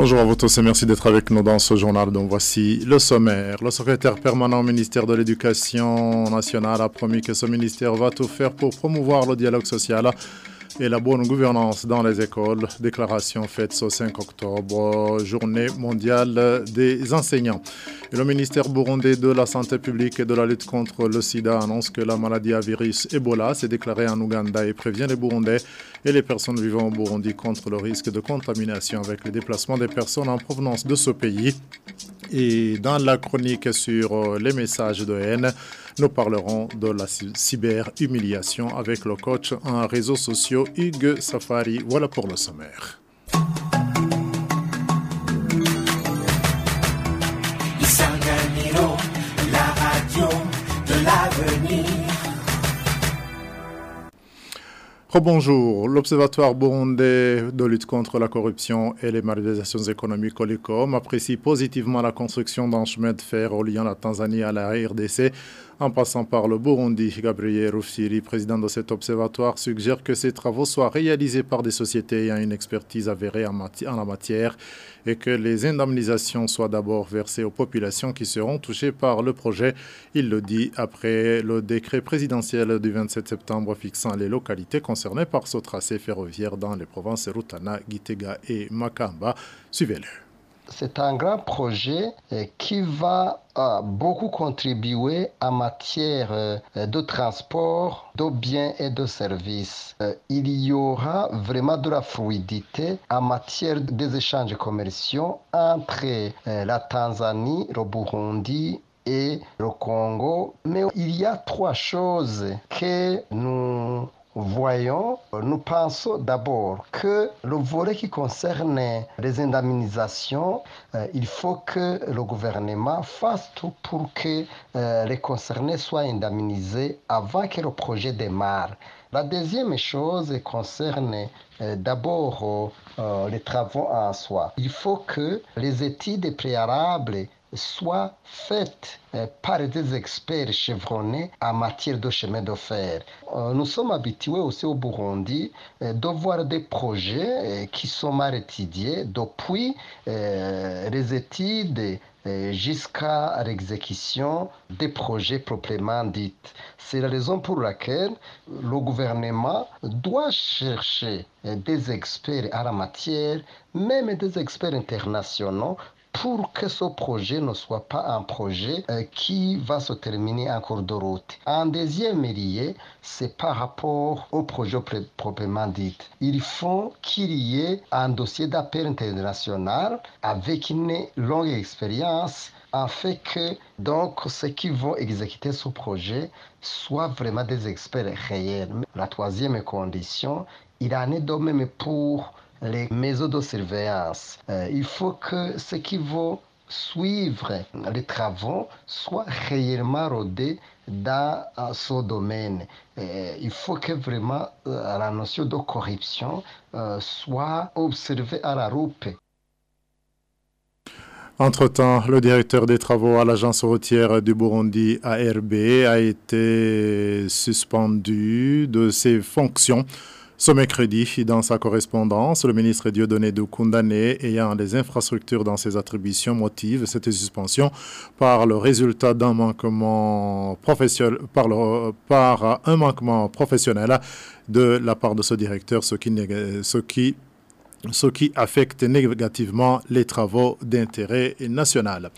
Bonjour à vous tous et merci d'être avec nous dans ce journal. Donc voici le sommaire. Le secrétaire permanent au ministère de l'Éducation nationale a promis que ce ministère va tout faire pour promouvoir le dialogue social et la bonne gouvernance dans les écoles. Déclaration faite ce 5 octobre, journée mondiale des enseignants. Le ministère burundais de la Santé publique et de la lutte contre le sida annonce que la maladie à virus Ebola s'est déclarée en Ouganda et prévient les Burundais et les personnes vivant au Burundi contre le risque de contamination avec le déplacement des personnes en provenance de ce pays. Et dans la chronique sur les messages de haine, nous parlerons de la cyber-humiliation avec le coach en réseaux sociaux Hugues Safari. Voilà pour le sommaire. Rebonjour. L'Observatoire burundais de lutte contre la corruption et les malversations économiques Olicom apprécie positivement la construction d'un chemin de fer reliant la Tanzanie à la RDC en passant par le Burundi. Gabriel Rufsiri, président de cet observatoire, suggère que ces travaux soient réalisés par des sociétés ayant une expertise avérée en, la matière et que les indemnisations soient d'abord versées aux populations qui seront touchées par le projet. Il le dit après le décret présidentiel du 27 septembre fixant les localités concernées par ce tracé ferroviaire dans les provinces Rutana, Gitega et Makamba. Suivez-le c'est un grand projet euh, qui va euh, beaucoup contribuer en matière euh, de transport, de biens et de services. Il y aura vraiment de la fluidité en matière des échanges commerciaux entre la Tanzanie, le Burundi et le Congo. Mais il y a trois choses que nous voyons, nous pensons d'abord que le volet qui concerne les indemnisations, euh, il faut que le gouvernement fasse tout pour que euh, les concernés soient indemnisés avant que le projet démarre. La deuxième chose concerne euh, d'abord les travaux en soi. Il faut que les études préalables soit faite euh, par des experts chevronnés en matière de chemin de fer. Euh, nous sommes habitués aussi au Burundi euh, de voir des projets qui sont mal étudiés depuis les études jusqu'à l'exécution des projets proprement dits. C'est la raison pour laquelle le gouvernement doit chercher des experts à la matière, même des experts internationaux, pour que ce projet ne soit pas un projet euh, qui va se terminer en cours de route. En deuxième lieu, c'est par rapport au projet proprement dit. Il faut qu'il y ait un dossier d'appel international avec une longue expérience afin que donc ceux qui vont exécuter ce projet soient vraiment des experts réels. La troisième condition, il en est de même pour les maisons de surveillance. Euh, il faut que ceux qui vont suivre les travaux soient réellement rodés dans euh, ce domaine. Euh, il faut que vraiment la notion de corruption soit observée à la roupe. Entre-temps, le directeur des travaux à l'agence routière du Burundi, ARB, a été suspendu de ses fonctions ce mercredi, dans sa correspondance, le ministre Dieudonné de Koundané, ayant les infrastructures dans ses attributions, motive cette suspension par le résultat d'un manquement professionnel, par, par un manquement professionnel de la part de ce directeur, ce qui affecte négativement les travaux d'intérêt national.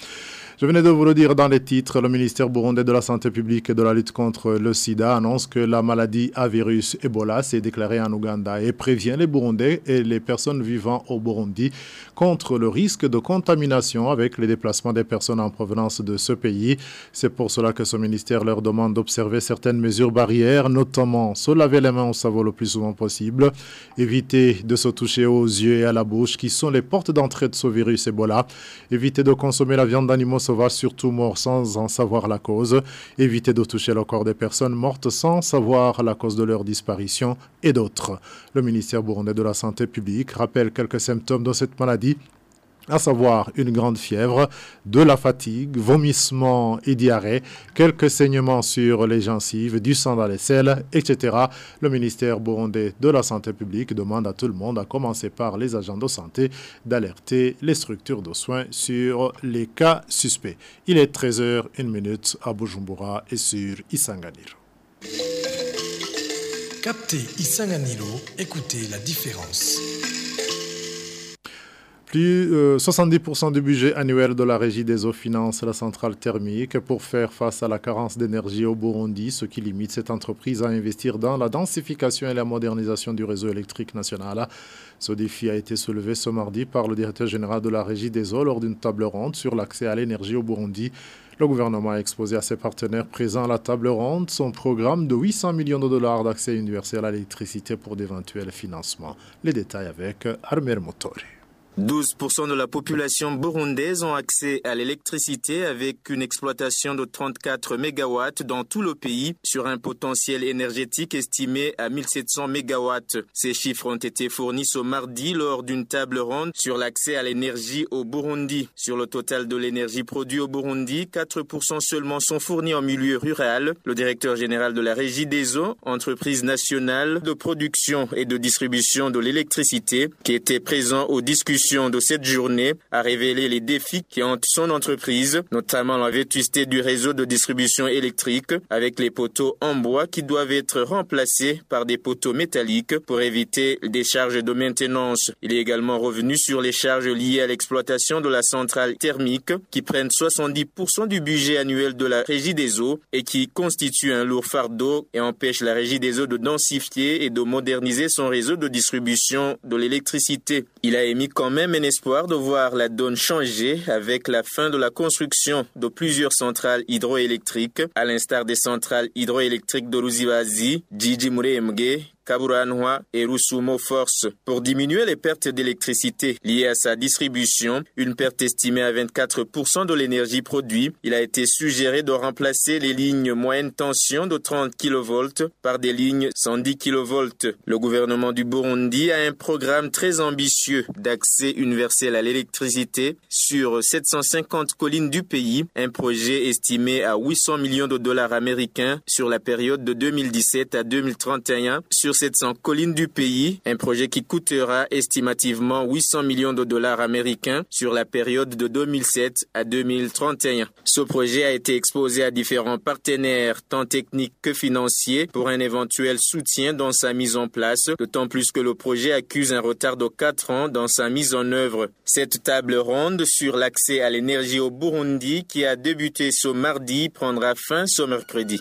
Je venais de vous le dire dans les titres, le ministère burundais de la Santé publique et de la lutte contre le sida annonce que la maladie à virus Ebola s'est déclarée en Ouganda et prévient les Burundais et les personnes vivant au Burundi contre le risque de contamination avec les déplacements des personnes en provenance de ce pays. C'est pour cela que ce ministère leur demande d'observer certaines mesures barrières, notamment se laver les mains au savon le plus souvent possible, éviter de se toucher aux yeux et à la bouche qui sont les portes d'entrée de ce virus Ebola, éviter de consommer la viande d'animaux sauvages, surtout morts sans en savoir la cause, éviter de toucher le corps des personnes mortes sans savoir la cause de leur disparition et d'autres. Le ministère burundais de la Santé publique rappelle quelques symptômes de cette maladie à savoir une grande fièvre, de la fatigue, vomissements et diarrhée, quelques saignements sur les gencives, du sang dans les selles, etc. Le ministère burundais de la Santé publique demande à tout le monde, à commencer par les agents de santé, d'alerter les structures de soins sur les cas suspects. Il est 13h01 à Bujumbura et sur Isanganiro. Captez Isanganilo, écoutez la différence. Plus 70% euh, du budget annuel de la Régie des eaux finance la centrale thermique pour faire face à la carence d'énergie au Burundi, ce qui limite cette entreprise à investir dans la densification et la modernisation du réseau électrique national. Ce défi a été soulevé ce mardi par le directeur général de la Régie des eaux lors d'une table ronde sur l'accès à l'énergie au Burundi. Le gouvernement a exposé à ses partenaires présents à la table ronde son programme de 800 millions de dollars d'accès universel à l'électricité pour d'éventuels financements. Les détails avec Armer Motori. 12% de la population burundaise ont accès à l'électricité avec une exploitation de 34 MW dans tout le pays sur un potentiel énergétique estimé à 1700 MW. Ces chiffres ont été fournis ce mardi lors d'une table ronde sur l'accès à l'énergie au Burundi. Sur le total de l'énergie produite au Burundi, 4% seulement sont fournis en milieu rural. Le directeur général de la Régie des eaux, entreprise nationale de production et de distribution de l'électricité, qui était présent aux discussions de cette journée a révélé les défis qui hantent son entreprise, notamment la vétusté du réseau de distribution électrique avec les poteaux en bois qui doivent être remplacés par des poteaux métalliques pour éviter des charges de maintenance. Il est également revenu sur les charges liées à l'exploitation de la centrale thermique qui prennent 70% du budget annuel de la régie des eaux et qui constituent un lourd fardeau et empêchent la régie des eaux de densifier et de moderniser son réseau de distribution de l'électricité. Il a émis quand même un espoir de voir la donne changer avec la fin de la construction de plusieurs centrales hydroélectriques, à l'instar des centrales hydroélectriques de Ruzibazi, Muremge, Kaburanwa et Rusumo Force pour diminuer les pertes d'électricité liées à sa distribution, une perte estimée à 24% de l'énergie produite. Il a été suggéré de remplacer les lignes moyenne tension de 30 kV par des lignes 110 kV. Le gouvernement du Burundi a un programme très ambitieux d'accès universel à l'électricité sur 750 collines du pays, un projet estimé à 800 millions de dollars américains sur la période de 2017 à 2031 sur 700 collines du pays, un projet qui coûtera estimativement 800 millions de dollars américains sur la période de 2007 à 2031. Ce projet a été exposé à différents partenaires, tant techniques que financiers, pour un éventuel soutien dans sa mise en place, d'autant plus que le projet accuse un retard de 4 ans dans sa mise en œuvre. Cette table ronde sur l'accès à l'énergie au Burundi, qui a débuté ce mardi, prendra fin ce mercredi.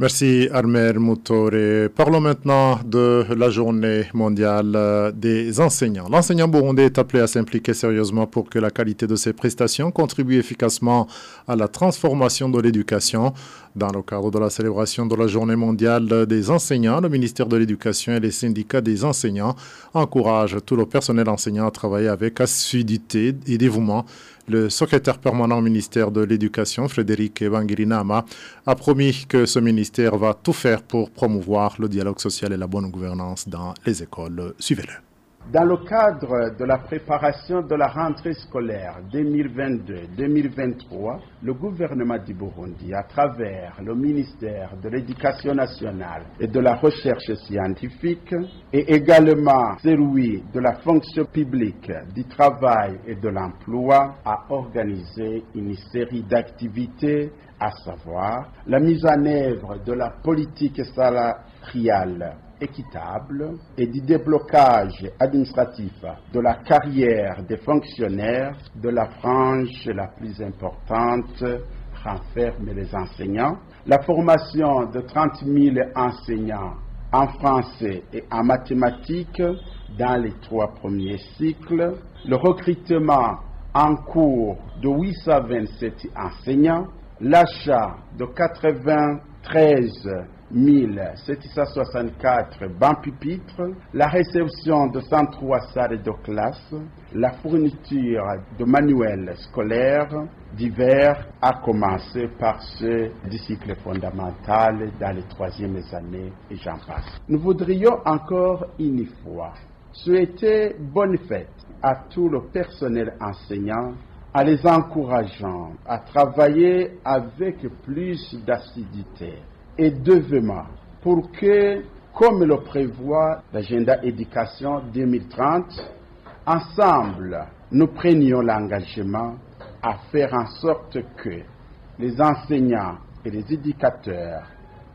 Merci Armer Moutore. Parlons maintenant de la journée mondiale des enseignants. L'enseignant burundais est appelé à s'impliquer sérieusement pour que la qualité de ses prestations contribue efficacement à la transformation de l'éducation. Dans le cadre de la célébration de la journée mondiale des enseignants, le ministère de l'Éducation et les syndicats des enseignants encouragent tout le personnel enseignant à travailler avec assiduité et dévouement le secrétaire permanent au ministère de l'Éducation, Frédéric Evangelinama, a promis que ce ministère va tout faire pour promouvoir le dialogue social et la bonne gouvernance dans les écoles. Suivez-le. Dans le cadre de la préparation de la rentrée scolaire 2022-2023, le gouvernement du Burundi, à travers le ministère de l'Éducation nationale et de la recherche scientifique, et également celui de la fonction publique, du travail et de l'emploi, a organisé une série d'activités à savoir la mise en œuvre de la politique salariale équitable et du déblocage administratif de la carrière des fonctionnaires de la frange la plus importante renferme les enseignants, la formation de 30 000 enseignants en français et en mathématiques dans les trois premiers cycles, le recrutement en cours de 827 enseignants, l'achat de 93 1764 bancs pupitres, la réception de 103 salles de classe, la fourniture de manuels scolaires divers, à commencer par du cycle fondamental dans les troisièmes années et j'en passe. Nous voudrions encore une fois souhaiter bonne fête à tout le personnel enseignant en les encourageant à travailler avec plus d'assiduité et dévouement pour que, comme le prévoit l'agenda éducation 2030, ensemble, nous prenions l'engagement à faire en sorte que les enseignants et les éducateurs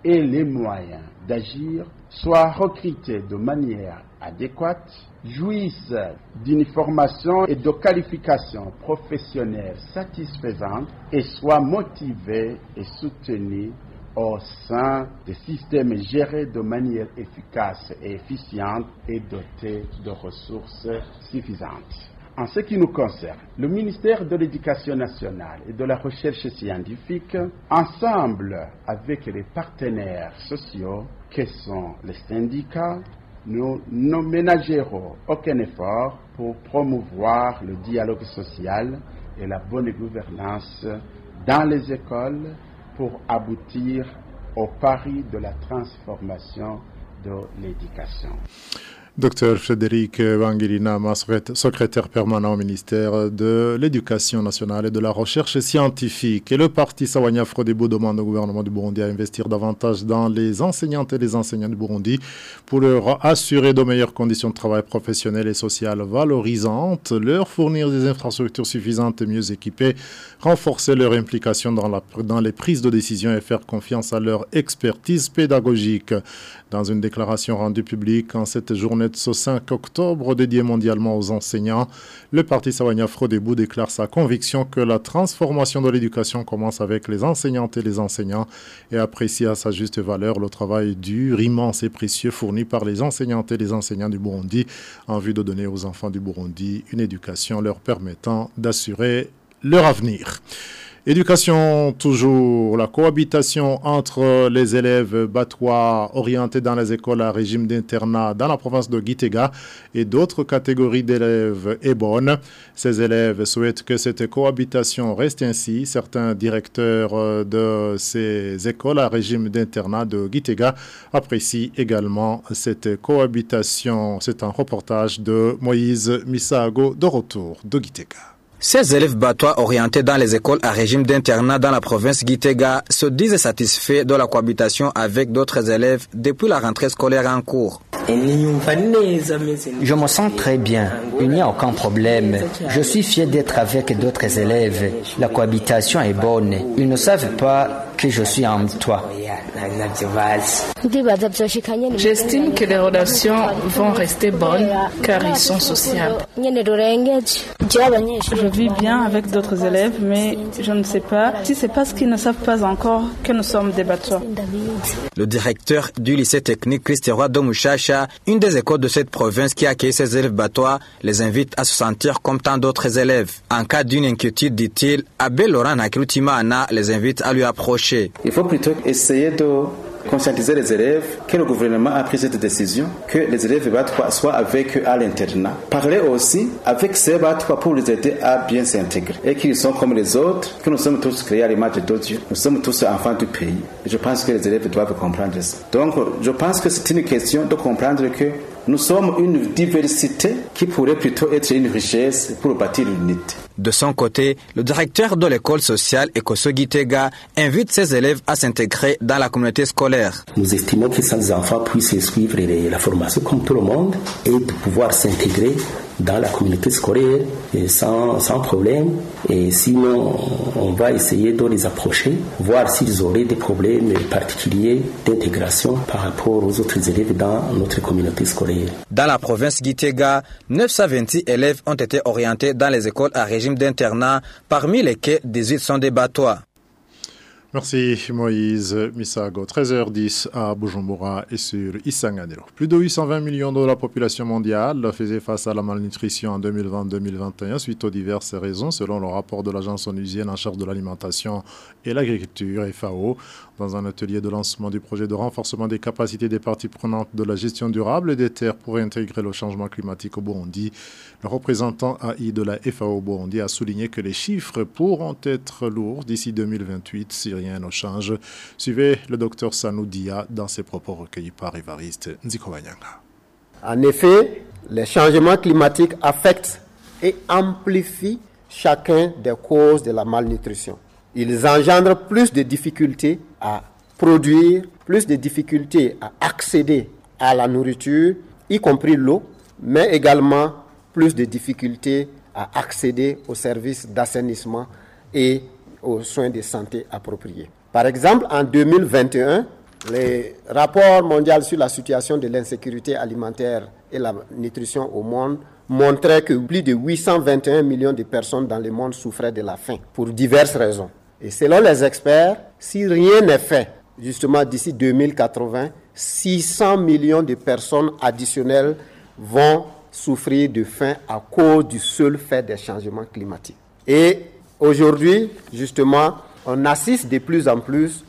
aient les moyens d'agir soient recrutés de manière adéquate, jouissent d'une formation et de qualifications professionnelles satisfaisantes et soient motivés et soutenus au sein des systèmes gérés de manière efficace et efficiente et dotés de ressources suffisantes. En ce qui nous concerne, le ministère de l'Éducation nationale et de la recherche scientifique, ensemble avec les partenaires sociaux que sont les syndicats, nous ne ménagerons aucun effort pour promouvoir le dialogue social et la bonne gouvernance dans les écoles pour aboutir au pari de la transformation de l'éducation. Docteur Frédéric Wangirinama, secrétaire permanent au ministère de l'Éducation nationale et de la recherche scientifique. Et le parti Sawanya Frodebo demande au gouvernement du Burundi à investir davantage dans les enseignantes et les enseignants du Burundi pour leur assurer de meilleures conditions de travail professionnelles et sociales valorisantes, leur fournir des infrastructures suffisantes et mieux équipées, renforcer leur implication dans, dans les prises de décision et faire confiance à leur expertise pédagogique. Dans une déclaration rendue publique en cette journée de ce 5 octobre dédiée mondialement aux enseignants, le parti Sawanya Frodebou déclare sa conviction que la transformation de l'éducation commence avec les enseignantes et les enseignants et apprécie à sa juste valeur le travail dur, immense et précieux fourni par les enseignantes et les enseignants du Burundi en vue de donner aux enfants du Burundi une éducation leur permettant d'assurer leur avenir. Éducation, toujours la cohabitation entre les élèves batois orientés dans les écoles à régime d'internat dans la province de Gitega et d'autres catégories d'élèves est bonne. Ces élèves souhaitent que cette cohabitation reste ainsi. Certains directeurs de ces écoles à régime d'internat de Gitega apprécient également cette cohabitation. C'est un reportage de Moïse Misago de retour de Gitega. Ces élèves batois orientés dans les écoles à régime d'internat dans la province Gitega se disent satisfaits de la cohabitation avec d'autres élèves depuis la rentrée scolaire en cours. Je me sens très bien, il n'y a aucun problème. Je suis fier d'être avec d'autres élèves. La cohabitation est bonne. Ils ne savent pas que je suis en toi. J'estime que les relations vont rester bonnes car ils sont sociables. Je vis bien avec d'autres élèves, mais je ne sais pas si c'est parce qu'ils ne savent pas encore que nous sommes des bateaux. Le directeur du lycée technique Christ-Roi de Mouchacha, une des écoles de cette province qui accueille ses élèves batois, les invite à se sentir comme tant d'autres élèves. En cas d'une inquiétude, dit-il, Abel Laurent Nakrutimana les invite à lui approcher. Il faut plutôt essayer de conscientiser les élèves que le gouvernement a pris cette décision, que les élèves battois soient avec eux à l'internat. Parler aussi avec ces battois pour les aider à bien s'intégrer et qu'ils sont comme les autres, que nous sommes tous créés à l'image de Dieu. Nous sommes tous enfants du pays. Je pense que les élèves doivent comprendre ça. Donc, je pense que c'est une question de comprendre que nous sommes une diversité qui pourrait plutôt être une richesse pour bâtir l'unité. De son côté, le directeur de l'école sociale Ekoso Gitega invite ses élèves à s'intégrer dans la communauté scolaire. Nous estimons que ces enfants puissent suivre la formation comme tout le monde et de pouvoir s'intégrer dans la communauté scolaire sans, sans problème. Et sinon, on va essayer de les approcher, voir s'ils auraient des problèmes particuliers d'intégration par rapport aux autres élèves dans notre communauté scolaire. Dans la province Gitega, 926 élèves ont été orientés dans les écoles à d'internat, parmi lesquels 18 sont des batois. Merci Moïse Misago. 13h10 à Bujumbura et sur Isanganiro. Plus de 820 millions de la population mondiale faisaient face à la malnutrition en 2020-2021 suite aux diverses raisons selon le rapport de l'agence onusienne en charge de l'alimentation et l'agriculture FAO dans un atelier de lancement du projet de renforcement des capacités des parties prenantes de la gestion durable des terres pour intégrer le changement climatique au Burundi. Le représentant AI de la FAO Burundi a souligné que les chiffres pourront être lourds d'ici 2028 si ne change. Suivez le docteur Sanoudia dans ses propos recueillis par Évariste Nzikowanyanga. En effet, Les changements climatiques affectent et amplifient chacun des causes de la malnutrition. Ils engendrent plus de difficultés à produire, plus de difficultés à accéder à la nourriture, y compris l'eau, mais également plus de difficultés à accéder aux services d'assainissement et aux soins de santé appropriés. Par exemple, en 2021, les rapports mondiaux sur la situation de l'insécurité alimentaire et la nutrition au monde montraient que plus de 821 millions de personnes dans le monde souffraient de la faim pour diverses raisons. Et selon les experts, si rien n'est fait, justement d'ici 2080, 600 millions de personnes additionnelles vont souffrir de faim à cause du seul fait des changements climatiques. Et aujourd'hui, justement, on assiste de plus en plus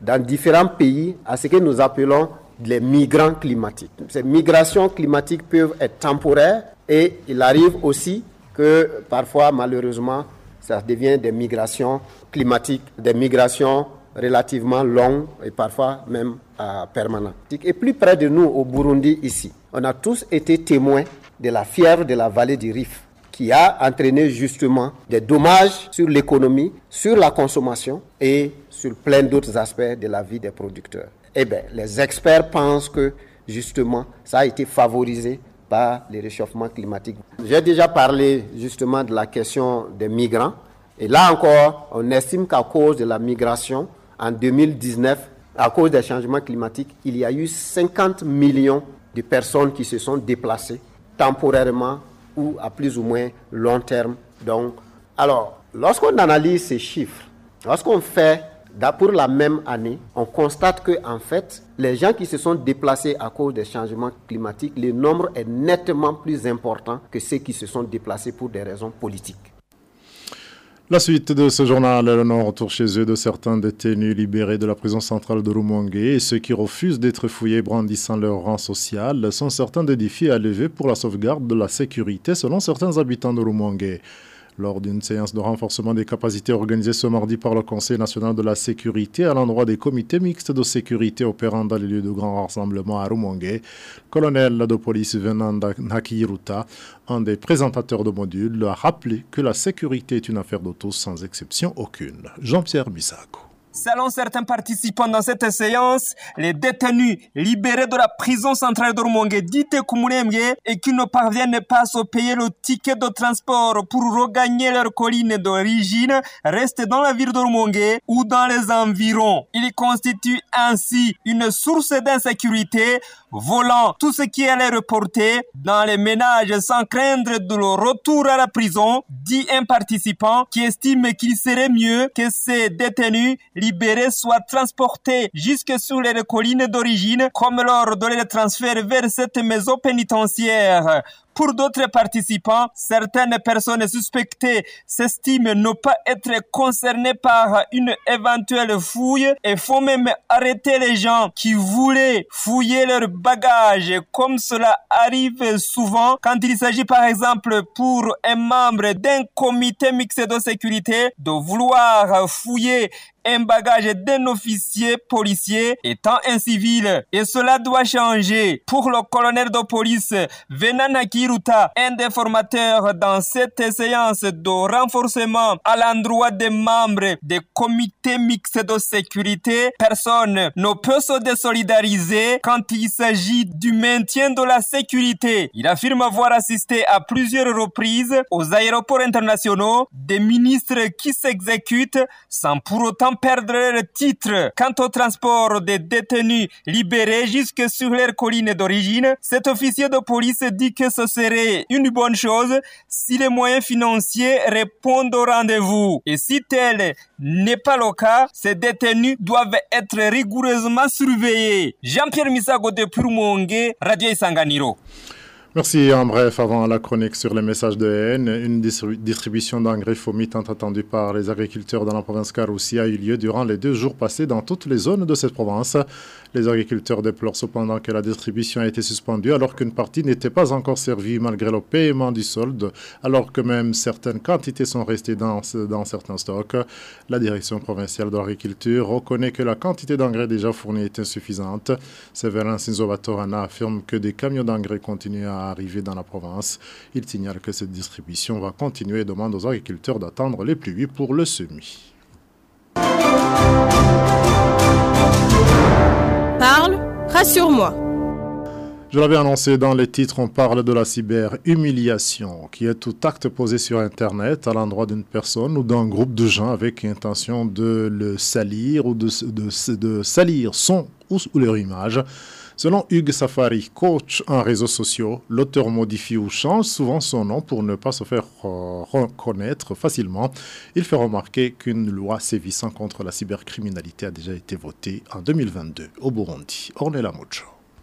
dans différents pays à ce que nous appelons les migrants climatiques. Ces migrations climatiques peuvent être temporaires et il arrive aussi que parfois, malheureusement, ça devient des migrations climatiques, des migrations relativement longues et parfois même euh, permanentes. Et plus près de nous, au Burundi, ici, on a tous été témoins de la fièvre de la vallée du Rif qui a entraîné justement des dommages sur l'économie, sur la consommation et sur plein d'autres aspects de la vie des producteurs. Eh bien, les experts pensent que justement, ça a été favorisé par les réchauffements climatiques. J'ai déjà parlé justement de la question des migrants. Et là encore, on estime qu'à cause de la migration, en 2019, à cause des changements climatiques, il y a eu 50 millions de personnes qui se sont déplacées temporairement ou à plus ou moins long terme. Donc, alors, lorsqu'on analyse ces chiffres, lorsqu'on fait pour la même année, on constate que en fait, les gens qui se sont déplacés à cause des changements climatiques, le nombre est nettement plus important que ceux qui se sont déplacés pour des raisons politiques. La suite de ce journal est le retour chez eux de certains détenus libérés de la prison centrale de Rumongue et ceux qui refusent d'être fouillés brandissant leur rang social sont certains des défis à lever pour la sauvegarde de la sécurité selon certains habitants de Rumongue. Lors d'une séance de renforcement des capacités organisée ce mardi par le Conseil national de la sécurité à l'endroit des comités mixtes de sécurité opérant dans les lieux de grand rassemblement à Rumongue, colonel de police Nakiruta, un des présentateurs de modules, a rappelé que la sécurité est une affaire de sans exception aucune. Jean-Pierre Misako. Selon certains participants dans cette séance, les détenus libérés de la prison centrale d'Ormongue dite Kumuremge et qui ne parviennent pas à se payer le ticket de transport pour regagner leur colline d'origine restent dans la ville d'Ormongue ou dans les environs. Ils constituent ainsi une source d'insécurité volant tout ce qui allait reporter dans les ménages sans craindre de leur retour à la prison, dit un participant qui estime qu'il serait mieux que ces détenus libérés soient transportés jusque sur les collines d'origine comme lors de leur transfert vers cette maison pénitentiaire. Pour d'autres participants, certaines personnes suspectées s'estiment ne pas être concernées par une éventuelle fouille et font même arrêter les gens qui voulaient fouiller leurs bagages, comme cela arrive souvent quand il s'agit par exemple pour un membre d'un comité mixte de sécurité de vouloir fouiller un bagage d'un officier policier étant un civil. Et cela doit changer. Pour le colonel de police Venana Kiruta, un des formateurs dans cette séance de renforcement à l'endroit des membres des comités mixtes de sécurité, personne ne peut se désolidariser quand il s'agit du maintien de la sécurité. Il affirme avoir assisté à plusieurs reprises aux aéroports internationaux des ministres qui s'exécutent sans pour autant perdre le titre. Quant au transport des détenus libérés jusque sur leur colline d'origine, cet officier de police dit que ce serait une bonne chose si les moyens financiers répondent au rendez-vous. Et si tel n'est pas le cas, ces détenus doivent être rigoureusement surveillés. Jean-Pierre Misago de Purmongue, Radio Isanganiro. Merci. En bref, avant la chronique sur les messages de haine, une distribution d'engrais fourmis tant attendue par les agriculteurs dans la province Caroussi a eu lieu durant les deux jours passés dans toutes les zones de cette province. Les agriculteurs déplorent cependant que la distribution a été suspendue alors qu'une partie n'était pas encore servie malgré le paiement du solde, alors que même certaines quantités sont restées dans, certains stocks. La direction provinciale de l'agriculture reconnaît que la quantité d'engrais déjà fournie est insuffisante. Séverin Sinzovatorana affirme que des camions d'engrais continuent à arrivée dans la province. Il signale que cette distribution va continuer et demande aux agriculteurs d'attendre les pluies pour le semis. Parle, rassure-moi. Je l'avais annoncé dans les titres, on parle de la cyber-humiliation, qui est tout acte posé sur Internet à l'endroit d'une personne ou d'un groupe de gens avec intention de le salir ou de, de, salir son ou, leur image. Selon Hugues Safari, coach en réseaux sociaux, l'auteur modifie ou change souvent son nom pour ne pas se faire euh, reconnaître facilement. Il fait remarquer qu'une loi sévissant contre la cybercriminalité a déjà été votée en 2022 au Burundi. Ornella.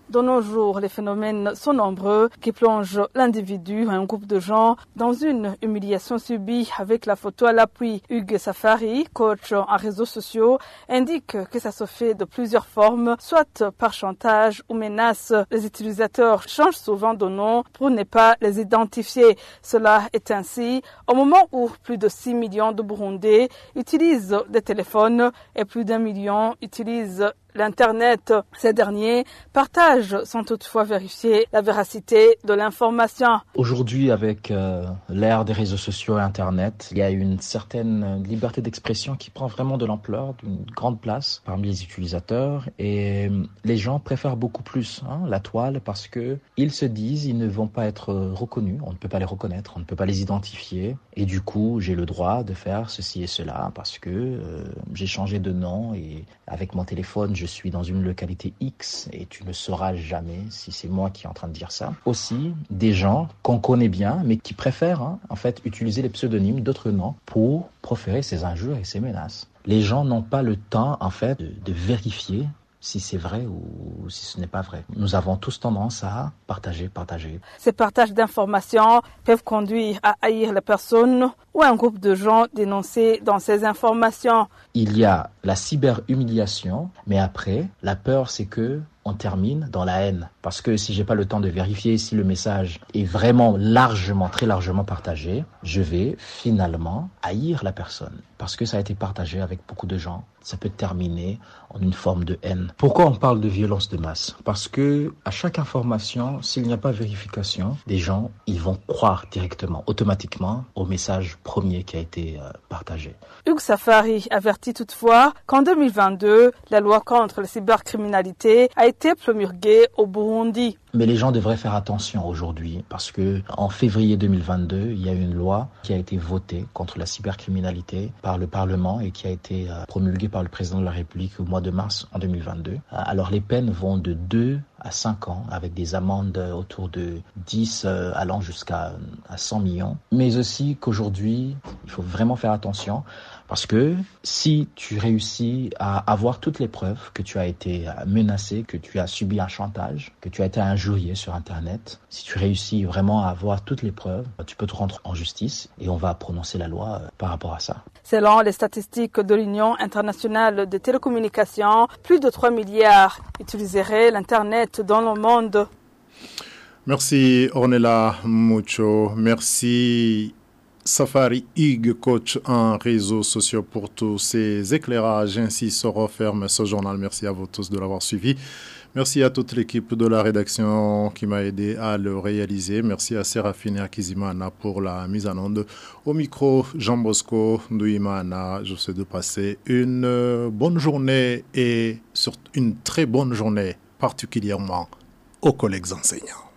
De nos jours, les phénomènes sont nombreux qui plongent l'individu, un groupe de gens, dans une humiliation subie avec la photo à l'appui. Hugues Safari, coach en réseaux sociaux, indique que ça se fait de plusieurs formes, soit par chantage ou menace. Les utilisateurs changent souvent de nom pour ne pas les identifier. Cela est ainsi au moment où plus de 6 millions de Burundais utilisent des téléphones et plus d'un million utilisent l'Internet. Ces derniers partagent sans toutefois vérifier la véracité de l'information. Aujourd'hui, avec euh, l'ère des réseaux sociaux et Internet, il y a une certaine liberté d'expression qui prend vraiment de l'ampleur, d'une grande place parmi les utilisateurs. Et euh, les gens préfèrent beaucoup plus hein, la toile parce que ils se disent ils ne vont pas être reconnus, on ne peut pas les reconnaître, on ne peut pas les identifier. Et du coup, j'ai le droit de faire ceci et cela parce que euh, j'ai changé de nom et avec mon téléphone, je suis dans une localité X et tu ne sauras jamais si c'est moi qui est en train de dire ça. Aussi, des gens qu'on connaît bien, mais qui préfèrent hein, en fait utiliser les pseudonymes d'autres noms pour proférer ces injures et ces menaces. Les gens n'ont pas le temps en fait de vérifier si c'est vrai ou si ce n'est pas vrai. Nous avons tous tendance à partager, partager. Ces partages d'informations peuvent conduire à haïr la personne ou un groupe de gens dénoncés dans ces informations. Il y a la cyber-humiliation, mais après, la peur, c'est que on termine dans la haine. Parce que si j'ai pas le temps de vérifier si le message est vraiment largement, très largement partagé, je vais finalement haïr la personne. Parce que ça a été partagé avec beaucoup de gens. Ça peut terminer en une forme de haine. Pourquoi on parle de violence de masse? Parce que à chaque information, s'il n'y a pas vérification, des gens, ils vont croire directement, automatiquement au message premier qui a été euh, partagé. Hugues Safari avertit toutefois qu'en 2022, la loi contre la cybercriminalité a au Burundi. Mais les gens devraient faire attention aujourd'hui parce que en février 2022, il y a une loi qui a été votée contre la cybercriminalité par le Parlement et qui a été euh, promulguée par le président de la République au mois de mars en 2022. Euh, alors les peines vont de 2 à 5 ans avec des amendes autour de 10 euh, allant jusqu'à 100 millions. Mais aussi qu'aujourd'hui, il faut vraiment faire attention parce que si tu réussis à avoir toutes les preuves que tu as été menacé, que tu as subi un chantage, que tu as été injurié sur Internet, si tu réussis vraiment à avoir toutes les preuves, tu peux te rendre en justice et on va prononcer la loi euh, par rapport à ça. Selon les statistiques de l'Union internationale des télécommunications, plus de 3 milliards utiliseraient l'Internet dans le monde. Merci Ornella Mucho. Merci Safari Hugues, coach en réseaux sociaux pour tous ces éclairages. Ainsi se referme ce journal. Merci à vous tous de l'avoir suivi. Merci à toute l'équipe de la rédaction qui m'a aidé à le réaliser. Merci à Séraphine Akizimana pour la mise en onde. Au micro, Jean Bosco Ndouimana. Je vous souhaite de passer une bonne journée et une très bonne journée, particulièrement aux collègues enseignants.